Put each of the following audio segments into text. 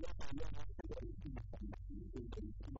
Yeah, yeah, yeah.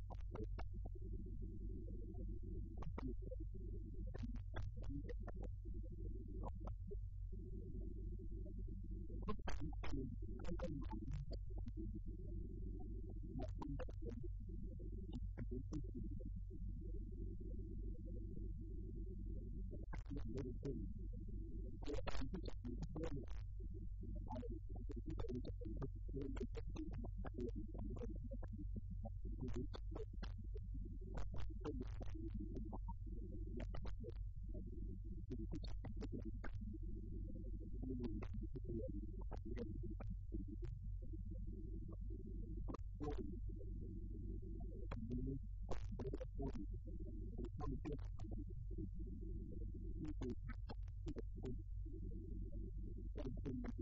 to the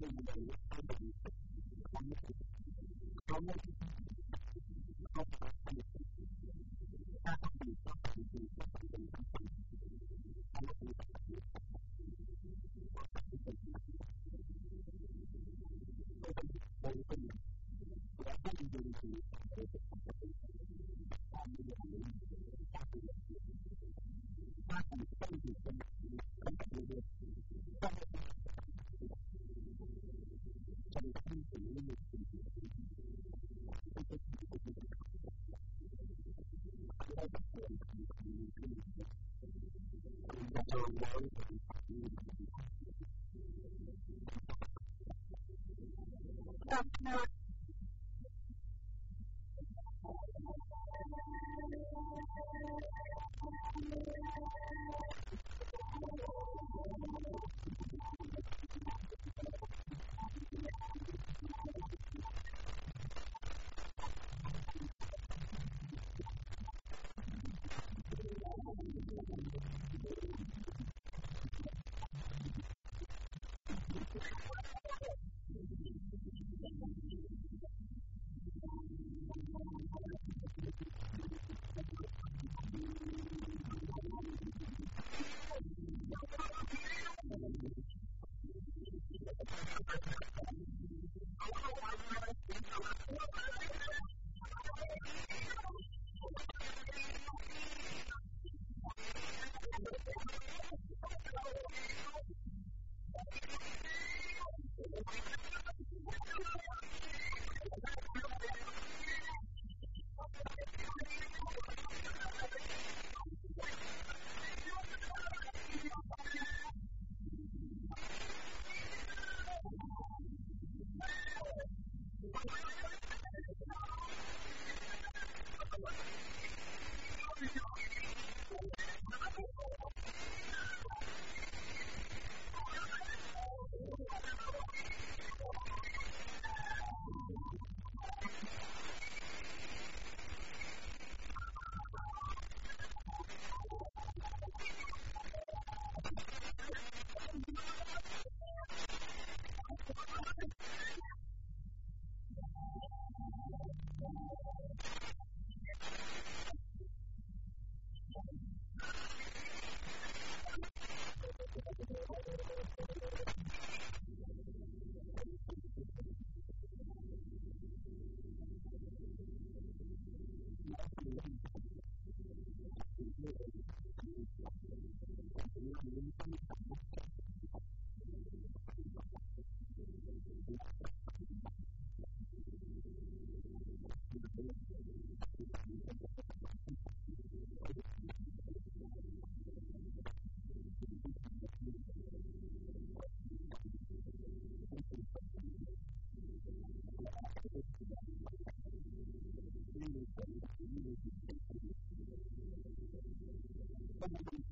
Thank you. Number one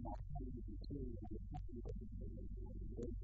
about how you can see how you can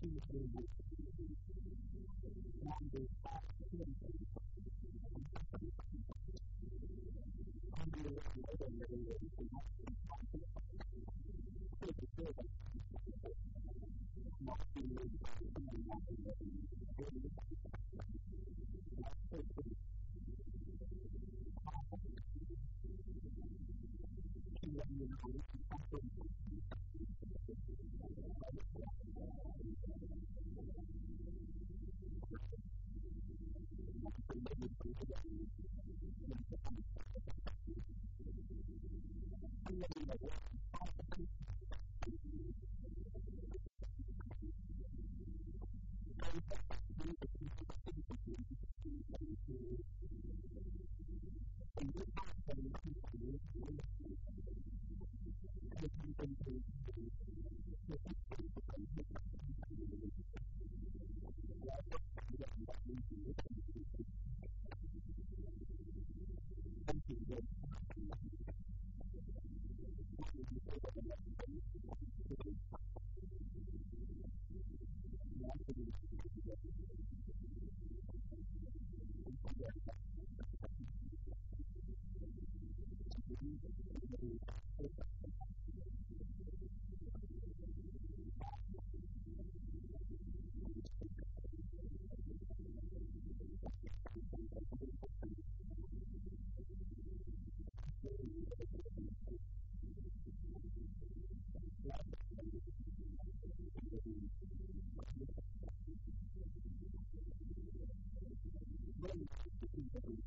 كل شيء Thank you.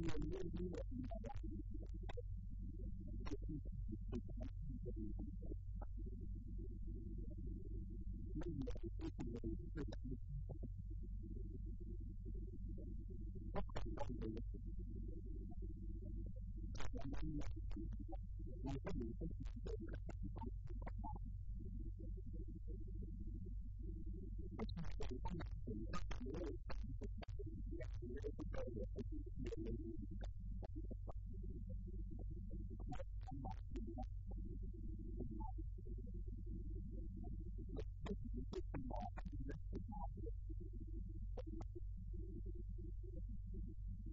you know, you